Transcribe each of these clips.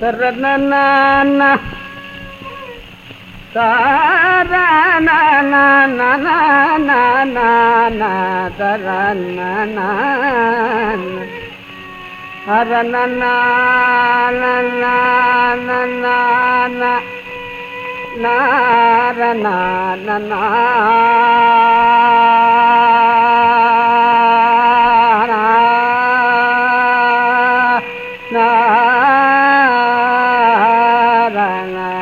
சரண சரண சரண Narana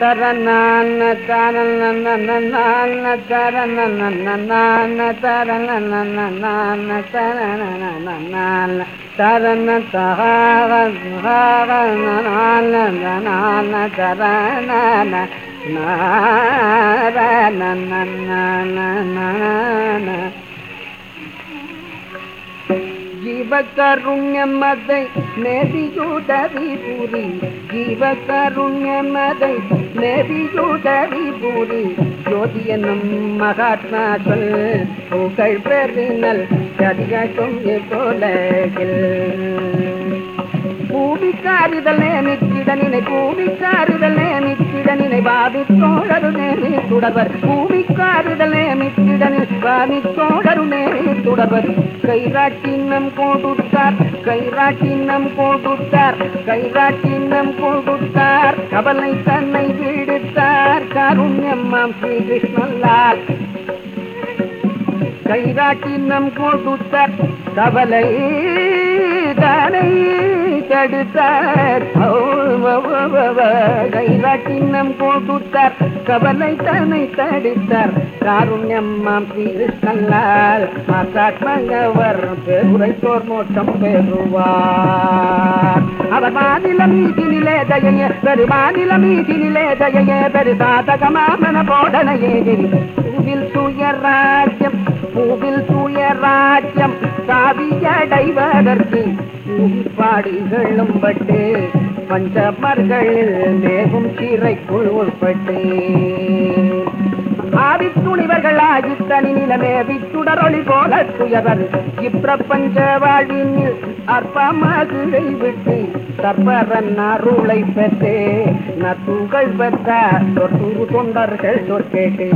taranana taranana taranana taranana taranana taranana taranana taranana taranana taranana taranana taranana taranana taranana ஜீவகருண்யமதை நெறியுடவி புரி. ஜீவகருண்யமதை நெறியுடவி புரி. ஜோதியனும் மகாத்மா சொல் புகழ் பெறினல் சரியும் போலகில் பூவிக்காரிதல் நினைத்திடனினை பூவிக்காரிதல் நினைத்திடனினை பாதித்தோழருநேரி துடவர். பூவிக்காரிதல் நினைத்திடனில் பாதித்தோழருநேரி நேரி துடவர் கைராட்டினம் கொடுத்தார் கைராட்டினம் கொடுத்தார் கைராட்டினம் கொடுத்தார் கவலை தன்னை விடுத்தார். கருண்யம்மாம் ஸ்ரீ கிருஷ்ணல்லால் கைராட்டினம் கொடுத்தார் கவலை தனை தடுத்தார்? கைராட்டினம் கொடுத்தார் கவலை தனை தடுத்தார். காருண்யம்மாம் ஸ்ரீகிருஷ்ணல்லால் மாசாத்மகவர் பெருரைத்தோர் மோட்சம் பெறுவார். அவர் மாநில மீதினிலே தயைய பெரு மாநில மீதினிலே தயைய பெரு சாதகமாமன போடனையே பூவில் தூயராஜ்யம் பூவில் தூயராஜ்யம் காவியடைவதற்கு பாடிகளும் பட்டு பஞ்சமர்களில் மேகும் சிறைக்குள் உள்பட்டு. ஆவித்துணிவர்களாகி தனி நிலமே விச்சுடரொளி போல துயவர். இப்பிரபஞ்ச வாழ்வினில் அற்பமதுரை விட்டு தற்பரன் அருளை பெற்றே. நத்துகள் பெற்ற தொற்று தொண்டர்கள் சொற்கேட்டே.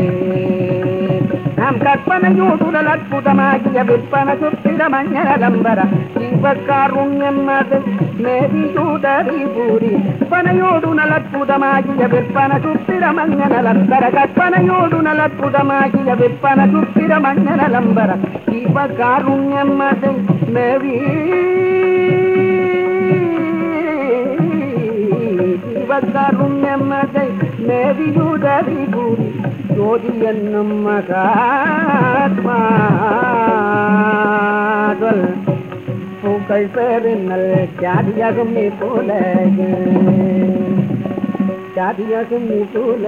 நாம் கற்பனையூடுதல் அற்புதமாகிய விற்பன சுத்திர மஞ்சளம்பர ஜீவக்காருண்யம்மது மேதியுடரி பூரி கற்பனையோடு நலற்புதமாகிய விற்பன சுத்திர மஞ்சளம்பர கற்பனையோடு நலற்புதமாகிய விற்பன சுத்திர மஞ்சளம்பர ஜீவக்காருண்யம்மது மேவி ஜீவக்காருண்யம்மதை ನೆರಿಯುದರಿಗೂ ಜ್ಯೋತಿಯನ್ನಮ್ಮ காத்மாதல் பூக்கள் பெருநல் சாதியாகும் நீ போல சாதியாகும் நீ போல